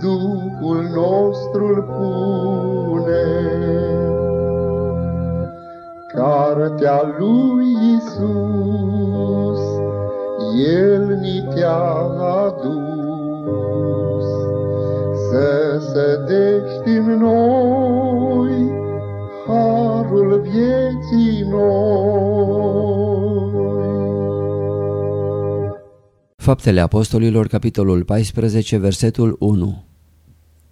Duhul nostru pune. Cartea lui Isus, El ni te-a adus, Să sădești în noi Harul vieții noi. Faptele Apostolilor, capitolul 14, versetul 1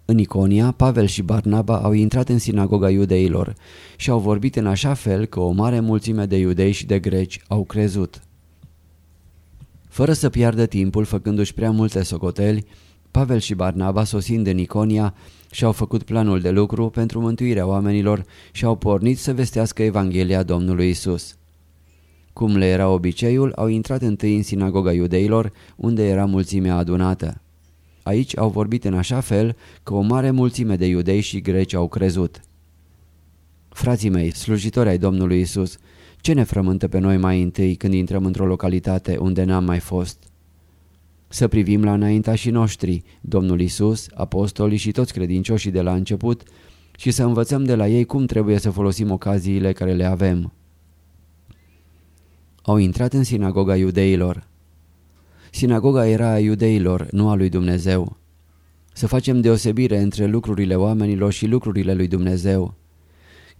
În Iconia, Pavel și Barnaba au intrat în sinagoga iudeilor și au vorbit în așa fel că o mare mulțime de iudei și de greci au crezut. Fără să piardă timpul făcându-și prea multe socoteli, Pavel și Barnaba, sosind în Iconia, și-au făcut planul de lucru pentru mântuirea oamenilor și au pornit să vestească Evanghelia Domnului Isus. Cum le era obiceiul, au intrat întâi în sinagoga iudeilor, unde era mulțimea adunată. Aici au vorbit în așa fel că o mare mulțime de iudei și greci au crezut. Frații mei, slujitori ai Domnului Isus, ce ne frământă pe noi mai întâi când intrăm într-o localitate unde n-am mai fost? Să privim la înaintașii noștri, Domnul Isus, apostolii și toți credincioșii de la început și să învățăm de la ei cum trebuie să folosim ocaziile care le avem. Au intrat în sinagoga iudeilor. Sinagoga era a iudeilor, nu a lui Dumnezeu. Să facem deosebire între lucrurile oamenilor și lucrurile lui Dumnezeu.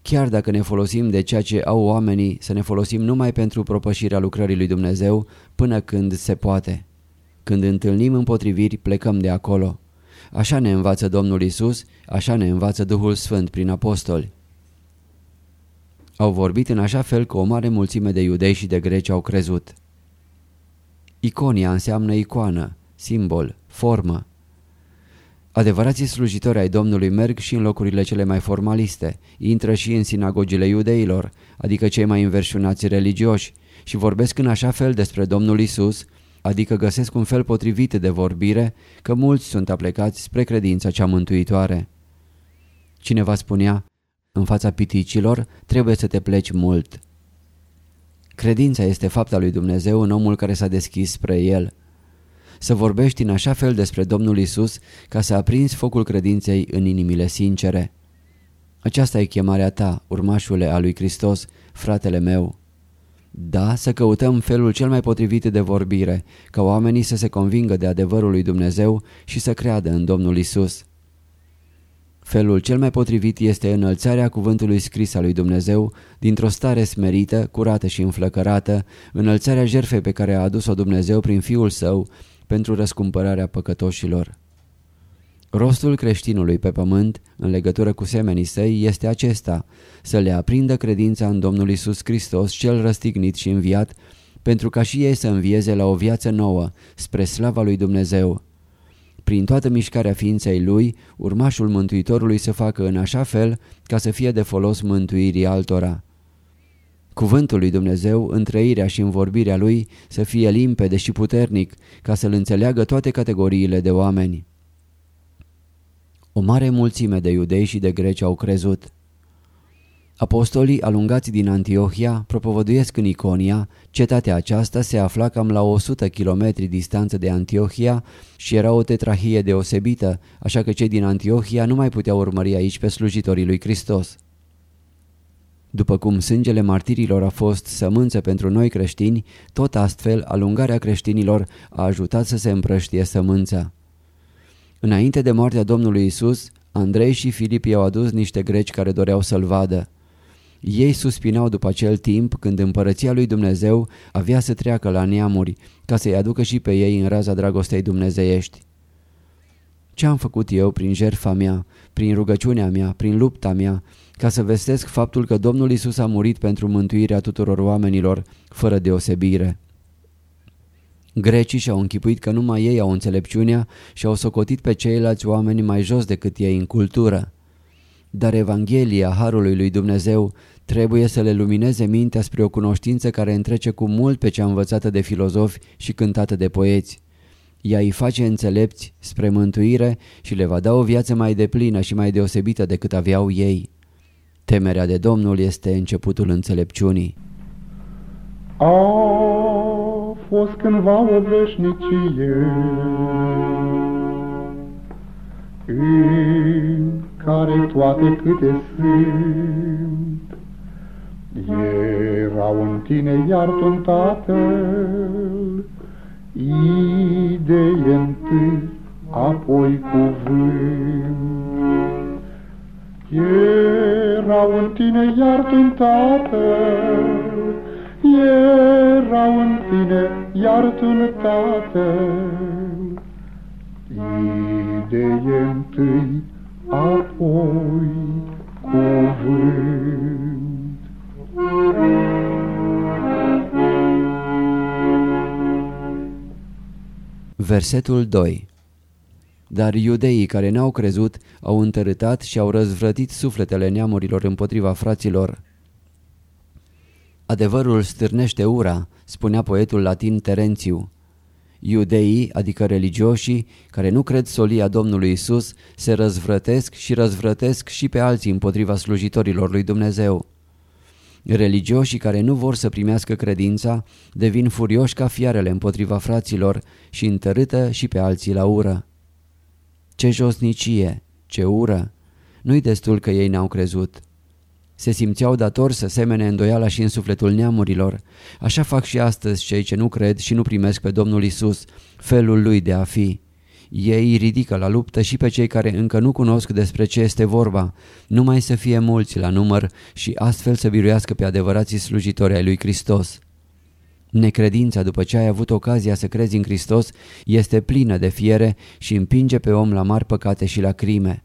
Chiar dacă ne folosim de ceea ce au oamenii, să ne folosim numai pentru propășirea lucrării lui Dumnezeu până când se poate. Când întâlnim împotriviri, plecăm de acolo. Așa ne învață Domnul Isus, așa ne învață Duhul Sfânt prin apostoli. Au vorbit în așa fel că o mare mulțime de iudei și de greci au crezut. Iconia înseamnă icoană, simbol, formă. Adevărații slujitori ai Domnului merg și în locurile cele mai formaliste, intră și în sinagogile iudeilor, adică cei mai înverșunați religioși, și vorbesc în așa fel despre Domnul Isus, adică găsesc un fel potrivit de vorbire, că mulți sunt aplecați spre credința cea mântuitoare. Cineva spunea, în fața piticilor trebuie să te pleci mult. Credința este fapta lui Dumnezeu în omul care s-a deschis spre El. Să vorbești în așa fel despre Domnul Isus ca să aprinzi focul credinței în inimile sincere. Aceasta e chemarea ta, urmașule a lui Hristos, fratele meu. Da, să căutăm felul cel mai potrivit de vorbire, ca oamenii să se convingă de adevărul lui Dumnezeu și să creadă în Domnul Isus. Felul cel mai potrivit este înălțarea cuvântului scris al lui Dumnezeu dintr-o stare smerită, curată și înflăcărată, înălțarea jertfei pe care a adus-o Dumnezeu prin Fiul Său pentru răscumpărarea păcătoșilor. Rostul creștinului pe pământ, în legătură cu semenii săi, este acesta, să le aprindă credința în Domnul Isus Hristos, cel răstignit și înviat, pentru ca și ei să învieze la o viață nouă, spre slava lui Dumnezeu. Prin toată mișcarea ființei lui, urmașul Mântuitorului să facă în așa fel ca să fie de folos mântuirii altora. Cuvântul lui Dumnezeu, în trăirea și în vorbirea lui, să fie limpede și puternic, ca să-l înțeleagă toate categoriile de oameni. O mare mulțime de iudei și de greci au crezut. Apostolii alungați din Antiohia propovăduiesc în Iconia, cetatea aceasta se afla cam la 100 km distanță de Antiohia și era o tetrahie deosebită, așa că cei din Antiohia nu mai puteau urmări aici pe slujitorii lui Hristos. După cum sângele martirilor a fost sămânță pentru noi creștini, tot astfel alungarea creștinilor a ajutat să se împrăștie sămânța. Înainte de moartea Domnului Isus, Andrei și Filip i-au adus niște greci care doreau să-l vadă. Ei suspinau după acel timp când împărăția lui Dumnezeu avea să treacă la neamuri ca să-i aducă și pe ei în raza dragostei dumnezeiești. Ce am făcut eu prin jertfa mea, prin rugăciunea mea, prin lupta mea, ca să vestesc faptul că Domnul Isus a murit pentru mântuirea tuturor oamenilor, fără deosebire? Grecii și-au închipuit că numai ei au înțelepciunea și au socotit pe ceilalți oameni mai jos decât ei în cultură. Dar Evanghelia Harului lui Dumnezeu trebuie să le lumineze mintea spre o cunoștință care întrece cu mult pe cea învățată de filozofi și cântată de poeți. Ea îi face înțelepți spre mântuire și le va da o viață mai deplină și mai deosebită decât aveau ei. Temerea de Domnul este începutul înțelepciunii. A fost cândva o veșnicie în care toate câte sunt erau în tine, iar tu Tatăl, idee întâi, apoi cuvânt. Erau în tine, iar tu Tatăl, erau în tine, iar tu Tatăl, idee întâi, apoi cuvânt. Versetul 2 Dar iudeii care n-au crezut au întărâtat și au răzvrătit sufletele neamurilor împotriva fraților. Adevărul stârnește ura, spunea poetul latin Terențiu. Iudeii, adică religioșii, care nu cred solia Domnului Isus, se răzvrătesc și răzvrătesc și pe alții împotriva slujitorilor lui Dumnezeu. Religioșii care nu vor să primească credința devin furioși ca fiarele împotriva fraților și întărâtă și pe alții la ură. Ce josnicie, ce ură! Nu-i destul că ei n-au crezut. Se simțeau datori să semene îndoiala și în sufletul neamurilor. Așa fac și astăzi cei ce nu cred și nu primesc pe Domnul Isus, felul lui de a fi. Ei ridică la luptă și pe cei care încă nu cunosc despre ce este vorba, numai să fie mulți la număr și astfel să biruiască pe adevărații slujitori ai lui Hristos. Necredința după ce ai avut ocazia să crezi în Hristos este plină de fiere și împinge pe om la mari păcate și la crime.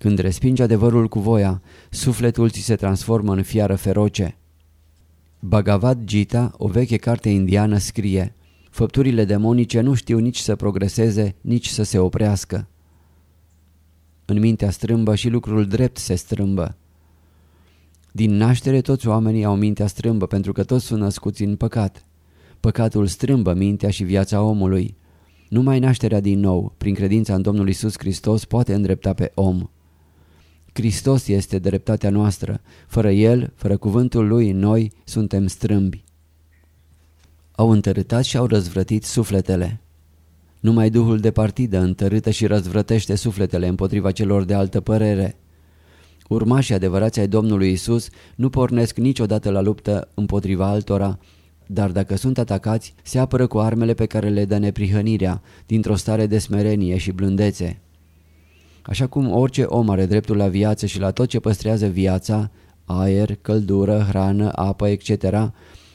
Când respingi adevărul cu voia, sufletul ți se transformă în fiară feroce. Bhagavad Gita, o veche carte indiană, scrie Făpturile demonice nu știu nici să progreseze, nici să se oprească. În mintea strâmbă și lucrul drept se strâmbă. Din naștere toți oamenii au mintea strâmbă pentru că toți sunt născuți în păcat. Păcatul strâmbă mintea și viața omului. Numai nașterea din nou, prin credința în Domnul Isus Hristos, poate îndrepta pe om. Hristos este dreptatea noastră. Fără El, fără cuvântul Lui, noi suntem strâmbi au întărâtat și au răzvrătit sufletele. Numai Duhul de partidă întărâtă și răzvrătește sufletele împotriva celor de altă părere. Urmașii adevărați ai Domnului Isus nu pornesc niciodată la luptă împotriva altora, dar dacă sunt atacați, se apără cu armele pe care le dă neprihănirea, dintr-o stare de smerenie și blândețe. Așa cum orice om are dreptul la viață și la tot ce păstrează viața, aer, căldură, hrană, apă, etc.,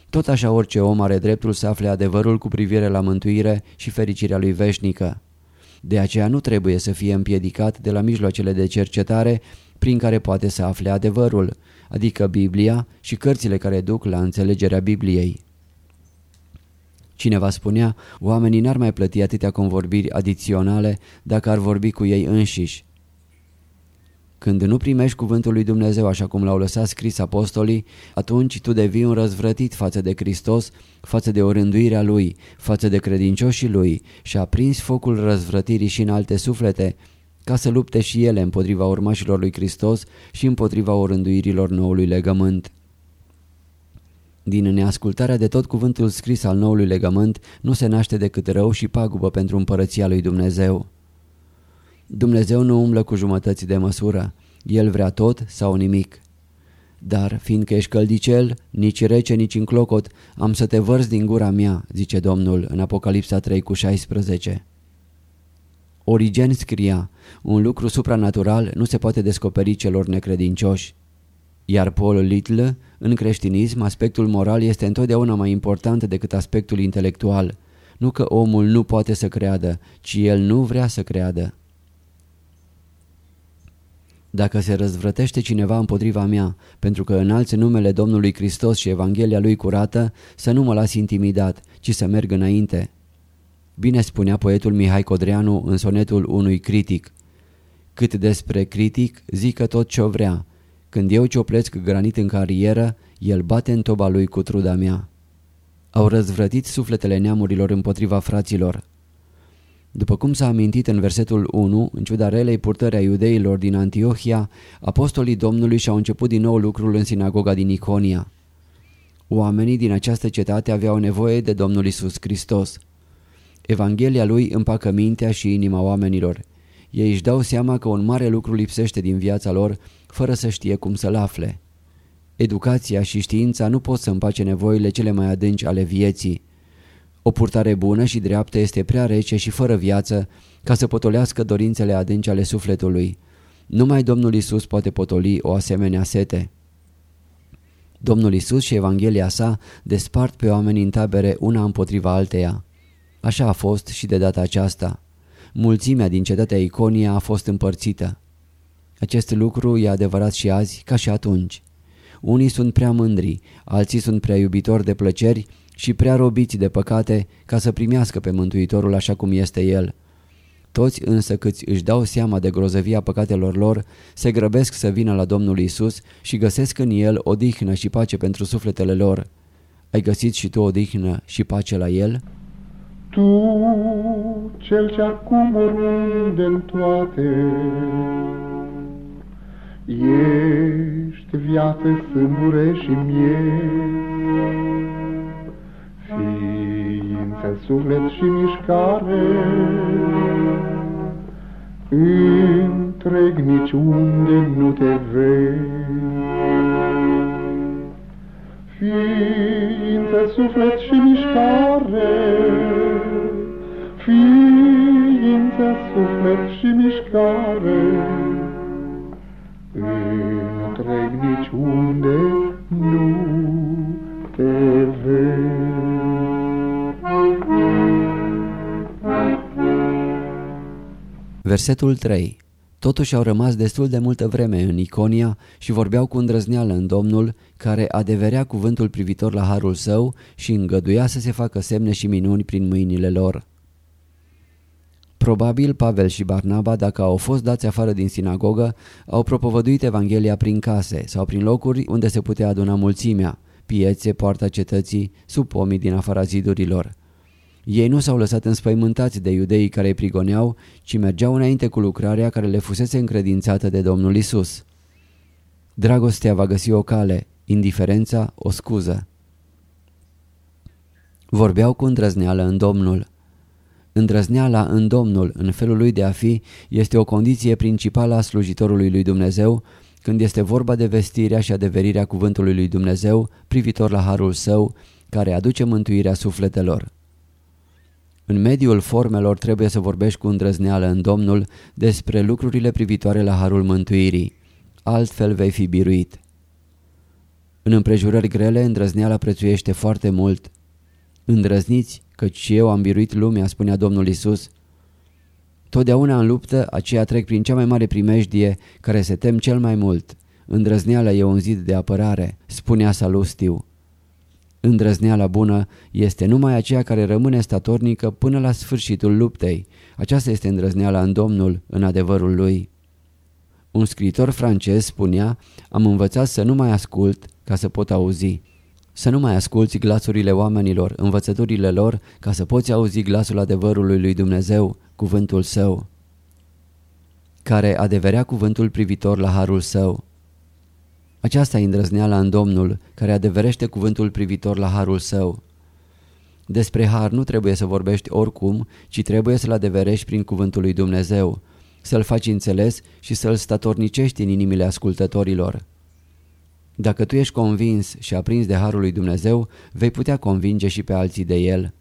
tot așa orice om are dreptul să afle adevărul cu privire la mântuire și fericirea lui veșnică. De aceea nu trebuie să fie împiedicat de la mijloacele de cercetare prin care poate să afle adevărul, adică Biblia și cărțile care duc la înțelegerea Bibliei. Cineva spunea, oamenii n-ar mai plăti atâtea convorbiri adiționale dacă ar vorbi cu ei înșiși. Când nu primești cuvântul lui Dumnezeu așa cum l-au lăsat scris apostolii, atunci tu devii un răzvrătit față de Hristos, față de orânduirea Lui, față de credincioșii Lui și a prins focul răzvrătirii și în alte suflete, ca să lupte și ele împotriva urmașilor lui Hristos și împotriva orânduirilor noului legământ. Din neascultarea de tot cuvântul scris al noului legământ nu se naște decât rău și pagubă pentru împărăția lui Dumnezeu. Dumnezeu nu umblă cu jumătăți de măsură, El vrea tot sau nimic. Dar, fiindcă ești căldicel, nici rece, nici în clocot, am să te vărs din gura mea, zice Domnul în Apocalipsa 3 cu 16. Origen scria, un lucru supranatural nu se poate descoperi celor necredincioși. Iar Paul Little, în creștinism, aspectul moral este întotdeauna mai important decât aspectul intelectual. Nu că omul nu poate să creadă, ci el nu vrea să creadă. Dacă se răzvrătește cineva împotriva mea, pentru că înalți numele Domnului Hristos și Evanghelia lui curată, să nu mă las intimidat, ci să merg înainte. Bine spunea poetul Mihai Codreanu în sonetul unui critic. Cât despre critic, zică tot ce-o vrea. Când eu cioplesc granit în carieră, el bate în toba lui cu truda mea. Au răzvrătit sufletele neamurilor împotriva fraților. După cum s-a amintit în versetul 1, în ciuda relei purtări a iudeilor din Antiohia, apostolii Domnului și-au început din nou lucrul în sinagoga din Iconia. Oamenii din această cetate aveau nevoie de Domnul Isus Hristos. Evanghelia lui împacă mintea și inima oamenilor. Ei își dau seama că un mare lucru lipsește din viața lor, fără să știe cum să-l afle. Educația și știința nu pot să împace nevoile cele mai adânci ale vieții. O purtare bună și dreaptă este prea rece și fără viață ca să potolească dorințele adânci ale sufletului. Numai Domnul Isus poate potoli o asemenea sete. Domnul Isus și Evanghelia sa despart pe oameni în tabere una împotriva alteia. Așa a fost și de data aceasta. Mulțimea din cetatea Iconia a fost împărțită. Acest lucru e adevărat și azi ca și atunci. Unii sunt prea mândri, alții sunt prea iubitori de plăceri și prea robiți de păcate ca să primească pe Mântuitorul așa cum este El. Toți însă câți își dau seama de grozăvia păcatelor lor, se grăbesc să vină la Domnul Isus și găsesc în El odihnă și pace pentru sufletele lor. Ai găsit și tu odihnă și pace la El? Tu, cel ce acum oriunde în toate, ești viață, sâmbure și mie, ființă, suflet și mișcare, întreg niciunde nu te vei. Ființă, suflet și mișcare, întreg niciunde nu te vei. Versetul 3 Totuși au rămas destul de multă vreme în Iconia și vorbeau cu îndrăzneală în Domnul, care adeverea cuvântul privitor la harul său și îngăduia să se facă semne și minuni prin mâinile lor. Probabil Pavel și Barnaba, dacă au fost dați afară din sinagogă, au propovăduit Evanghelia prin case sau prin locuri unde se putea aduna mulțimea, piețe, poarta cetății, sub pomii din afara zidurilor. Ei nu s-au lăsat înspăimântați de iudeii care îi prigoneau, ci mergeau înainte cu lucrarea care le fusese încredințată de Domnul Isus. Dragostea va găsi o cale, indiferența o scuză. Vorbeau cu îndrăzneală în Domnul. Îndrăzneala în Domnul, în felul lui de a fi, este o condiție principală a slujitorului lui Dumnezeu când este vorba de vestirea și adeverirea cuvântului lui Dumnezeu privitor la harul său, care aduce mântuirea sufletelor. În mediul formelor trebuie să vorbești cu îndrăzneală în Domnul despre lucrurile privitoare la harul mântuirii. Altfel vei fi biruit. În împrejurări grele, îndrăzneala prețuiește foarte mult. Îndrăzniți, căci eu am biruit lumea, spunea Domnul Isus. Totdeauna în luptă, aceia trec prin cea mai mare primejdie, care se tem cel mai mult. Îndrăzneala e un zid de apărare, spunea Salustiu. Îndrăzneala bună este numai aceea care rămâne statornică până la sfârșitul luptei. Aceasta este îndrăzneala în Domnul, în adevărul lui. Un scriitor francez spunea, am învățat să nu mai ascult ca să pot auzi. Să nu mai asculți glasurile oamenilor, învățăturile lor, ca să poți auzi glasul adevărului lui Dumnezeu, cuvântul său, care adeverea cuvântul privitor la harul său. Aceasta e îndrăzneala în Domnul, care adeverește cuvântul privitor la harul său. Despre har nu trebuie să vorbești oricum, ci trebuie să-l adeverești prin cuvântul lui Dumnezeu, să-l faci înțeles și să-l statornicești în inimile ascultătorilor. Dacă tu ești convins și aprins de harul lui Dumnezeu, vei putea convinge și pe alții de el.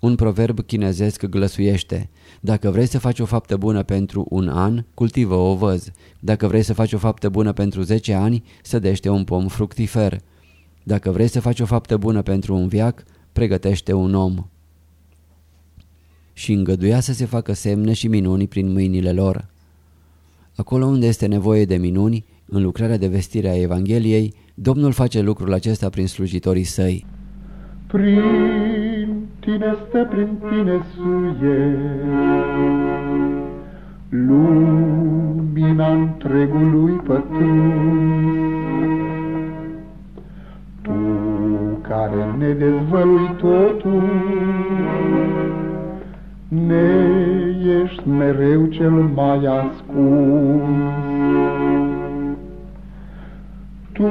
Un proverb chinezesc glăsuiește, dacă vrei să faci o faptă bună pentru un an, cultivă o văz. Dacă vrei să faci o faptă bună pentru 10 ani, sădește un pom fructifer. Dacă vrei să faci o faptă bună pentru un viac, pregătește un om. Și îngăduia să se facă semne și minuni prin mâinile lor. Acolo unde este nevoie de minuni, în lucrarea de vestire a Evangheliei, Domnul face lucrul acesta prin slujitorii săi. Prin tine stă prin tine suie. Lumina întregului pătruns, Tu care ne dezvălui totul, Ne ești mereu cel mai ascuns. Tu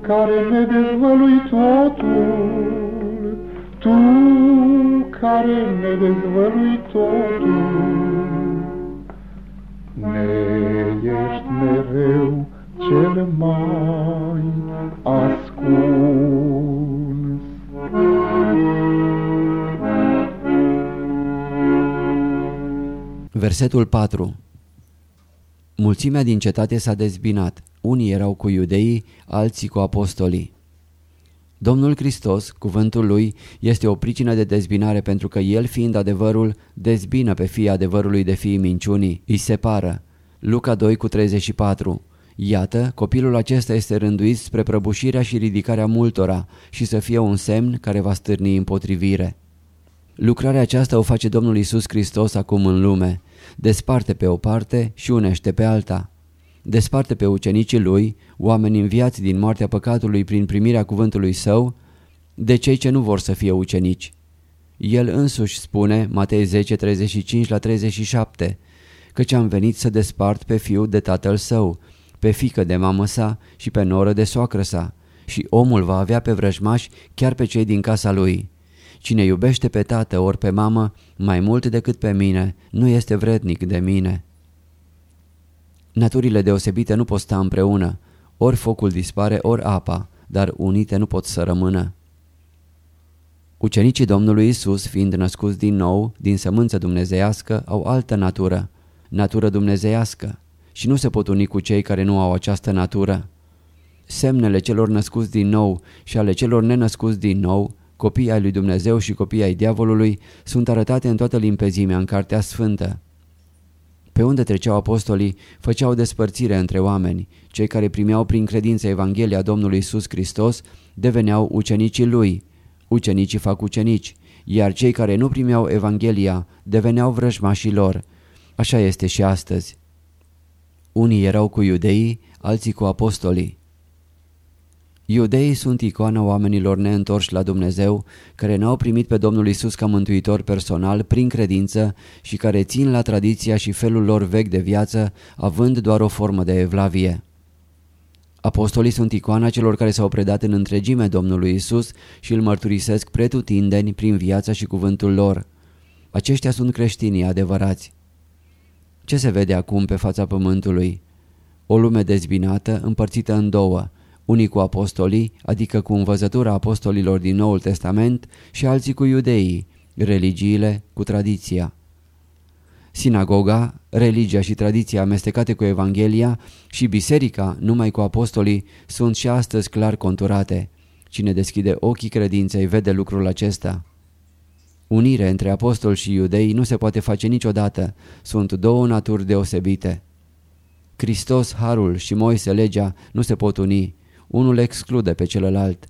care ne dezvălui totul, Tu care ne dezvălui totul, Ne ești mereu cel mai ascuns. Versetul 4 Mulțimea din cetate s-a dezbinat. Unii erau cu iudeii, alții cu apostolii. Domnul Hristos, cuvântul lui, este o pricină de dezbinare pentru că el, fiind adevărul, dezbină pe fii adevărului de fiii minciunii, îi separă. Luca 2 cu 34 Iată, copilul acesta este rânduit spre prăbușirea și ridicarea multora și să fie un semn care va stârni împotrivire. Lucrarea aceasta o face Domnul Isus Hristos acum în lume. Desparte pe o parte și unește pe alta. Desparte pe ucenicii lui, oameni înviați din moartea păcatului prin primirea cuvântului său, de cei ce nu vor să fie ucenici. El însuși spune, Matei 10, 35 la 37, căci am venit să despart pe fiul de tatăl său, pe fică de mamă sa și pe noră de soacră sa, și omul va avea pe vrăjmași chiar pe cei din casa lui. Cine iubește pe tată ori pe mamă mai mult decât pe mine, nu este vrednic de mine. Naturile deosebite nu pot sta împreună, ori focul dispare, ori apa, dar unite nu pot să rămână. Ucenicii Domnului Isus, fiind născuți din nou, din sămânță dumnezeiască, au altă natură, natură dumnezeiască, și nu se pot uni cu cei care nu au această natură. Semnele celor născuți din nou și ale celor nenăscuți din nou Copiii ai lui Dumnezeu și copiii ai diavolului sunt arătate în toată limpezimea în Cartea Sfântă. Pe unde treceau apostolii, făceau despărțire între oameni. Cei care primeau prin credință Evanghelia Domnului Isus Hristos deveneau ucenicii lui. Ucenicii fac ucenici, iar cei care nu primeau Evanghelia deveneau vrăjmașii lor. Așa este și astăzi. Unii erau cu iudeii, alții cu apostolii. Iudeii sunt icoana oamenilor neîntorși la Dumnezeu, care n-au primit pe Domnul Isus ca mântuitor personal prin credință și care țin la tradiția și felul lor vechi de viață, având doar o formă de evlavie. Apostolii sunt icoana celor care s-au predat în întregime Domnului Isus și îl mărturisesc pretutindeni prin viața și cuvântul lor. Aceștia sunt creștinii adevărați. Ce se vede acum pe fața pământului? O lume dezbinată, împărțită în două – unii cu apostolii, adică cu învățătura apostolilor din Noul Testament și alții cu iudeii, religiile cu tradiția. Sinagoga, religia și tradiția amestecate cu Evanghelia și biserica numai cu apostolii sunt și astăzi clar conturate. Cine deschide ochii credinței vede lucrul acesta. Unire între apostol și iudei nu se poate face niciodată, sunt două naturi deosebite. Hristos, Harul și Moise, legea, nu se pot uni, unul exclude pe celălalt.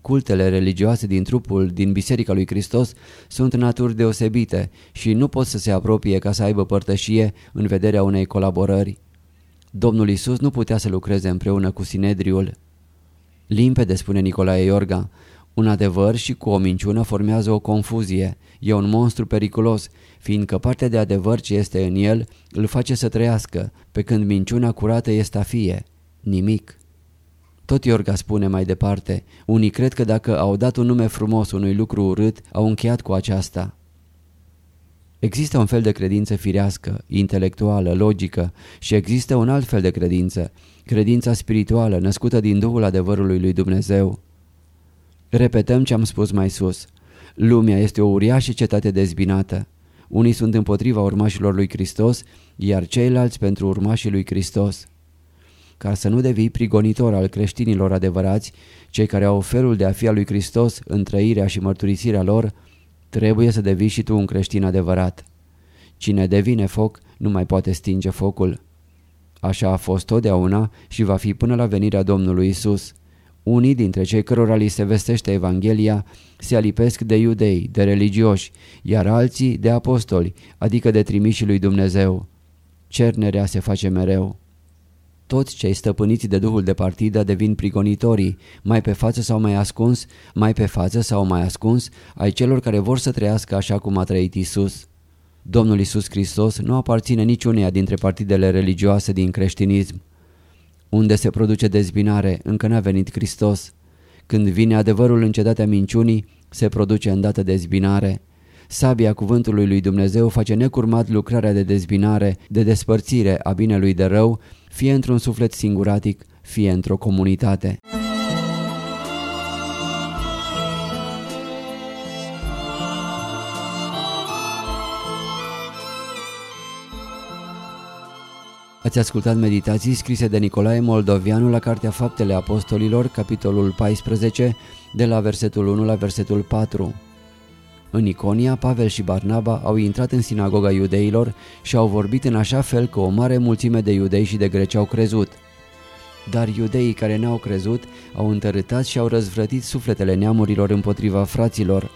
Cultele religioase din trupul din Biserica lui Hristos sunt naturi deosebite și nu pot să se apropie ca să aibă părtășie în vederea unei colaborări. Domnul Isus nu putea să lucreze împreună cu Sinedriul. Limpede, spune Nicolae Iorga, un adevăr și cu o minciună formează o confuzie. E un monstru periculos, fiindcă partea de adevăr ce este în el îl face să trăiască, pe când minciuna curată este a fie. Nimic. Tot Iorga spune mai departe, unii cred că dacă au dat un nume frumos unui lucru urât, au încheiat cu aceasta. Există un fel de credință firească, intelectuală, logică și există un alt fel de credință, credința spirituală născută din Duhul adevărului lui Dumnezeu. Repetăm ce am spus mai sus. Lumea este o uriașă cetate dezbinată. Unii sunt împotriva urmașilor lui Hristos, iar ceilalți pentru urmașii lui Hristos ca să nu devii prigonitor al creștinilor adevărați, cei care au felul de a fi al lui Hristos în trăirea și mărturisirea lor, trebuie să devii și tu un creștin adevărat. Cine devine foc nu mai poate stinge focul. Așa a fost totdeauna și va fi până la venirea Domnului Isus. Unii dintre cei cărora li se vestește Evanghelia se alipesc de iudei, de religioși, iar alții de apostoli, adică de trimișii lui Dumnezeu. Cernerea se face mereu. Toți cei stăpâniți de duhul de partidă devin prigonitorii, mai pe față sau mai ascuns, mai pe față sau mai ascuns, ai celor care vor să trăiască așa cum a trăit Isus. Domnul Isus Hristos nu aparține niciuneia dintre partidele religioase din creștinism. Unde se produce dezbinare, încă n-a venit Hristos. Când vine adevărul în cetatea minciunii, se produce îndată dezbinare. Sabia cuvântului lui Dumnezeu face necurmat lucrarea de dezbinare, de despărțire a binelui de rău, fie într-un suflet singuratic, fie într-o comunitate. Ați ascultat meditații scrise de Nicolae Moldovianu la Cartea Faptele Apostolilor, capitolul 14, de la versetul 1 la versetul 4. În Iconia, Pavel și Barnaba au intrat în sinagoga iudeilor și au vorbit în așa fel că o mare mulțime de iudei și de greci au crezut. Dar iudeii care n-au crezut au întărâtat și au răzvrătit sufletele neamurilor împotriva fraților.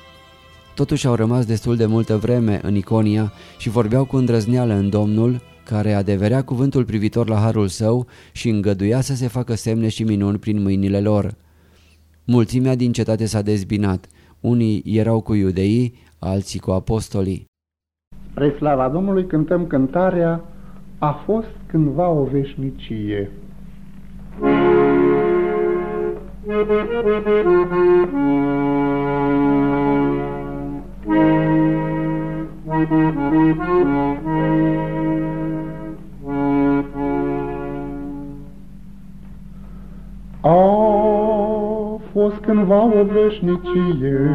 Totuși au rămas destul de multă vreme în Iconia și vorbeau cu îndrăzneală în Domnul, care adeverea cuvântul privitor la harul său și îngăduia să se facă semne și minuni prin mâinile lor. Mulțimea din cetate s-a dezbinat, unii erau cu iudeii, alții cu apostolii. Spre slava Domnului cântăm cântarea A fost cândva o veșnicie. A fost cândva o veșnicie.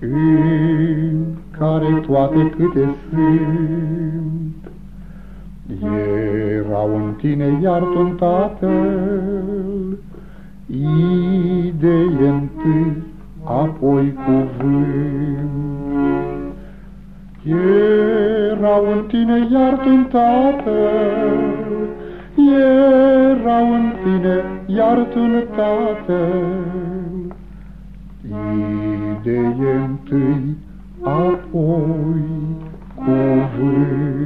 În care toate câte sunt erau în tine, iar tu în Tatăl, idee întâi, apoi cuvânt. Erau în tine, iar tu în Tatăl, erau în tine, iar tu în Tatăl. Idee întâi, apoi cuvânt.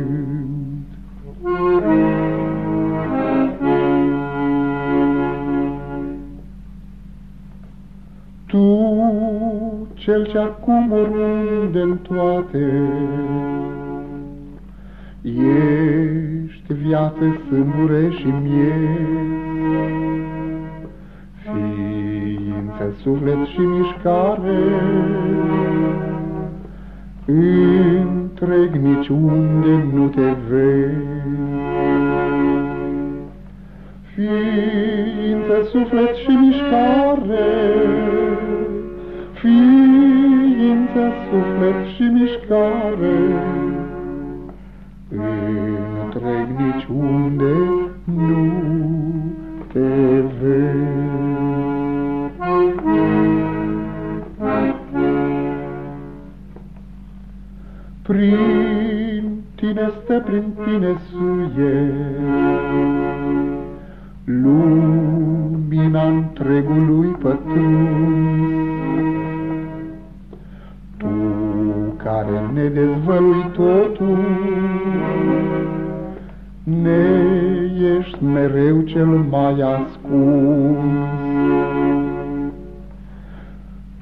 Tu, cel ce acum oriunde în toate, Ești viață, sâmbure și miez, Ființă, suflet și mișcare, Întreg niciunde nu te vezi. Ființă, suflet și mișcare, Ființă, suflet și mișcare, întreg niciunde nu te vezi. Prin tine stă, prin tine suie, lumina întregului pătruns. Tu care ne dezvălui totul, ne ești mereu cel mai ascuns.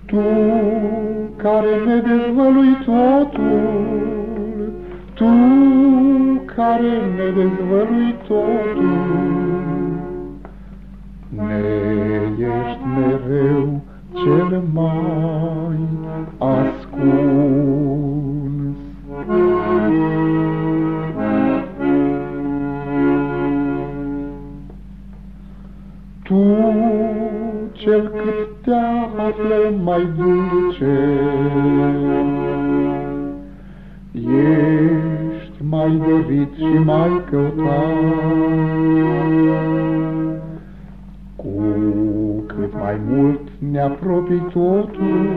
Tu care ne dezvălui totul, Tu care ne dezvălui totul, ne ești mereu cel mai ascuns. Cel cât te află mai dulce, ești mai dorit și mai căutat. Cu cât mai mult ne apropii totul,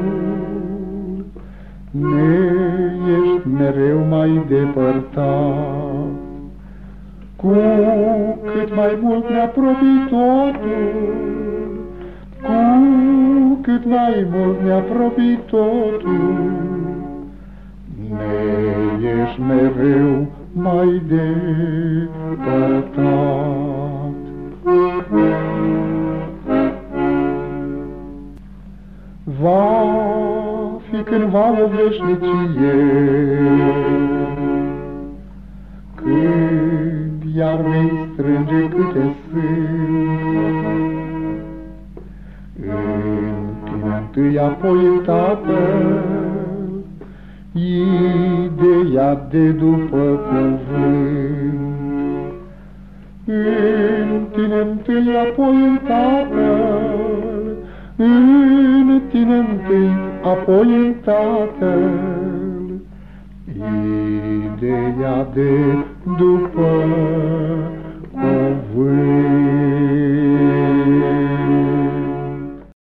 ne ești mereu mai depărtat. Cu cât mai mult ne apropii totul, Cu cât mai mult ne apropii totul, Ne ești mereu mai depărtat. Va fi cândva o veșnicie, Când iar vei strânge câte sunt, întâi, apoi în Tatăl, Ideea de după cuvânt. În tine întâi, apoi în Tatăl, în tine întâi, apoi în Tatăl, ideea de după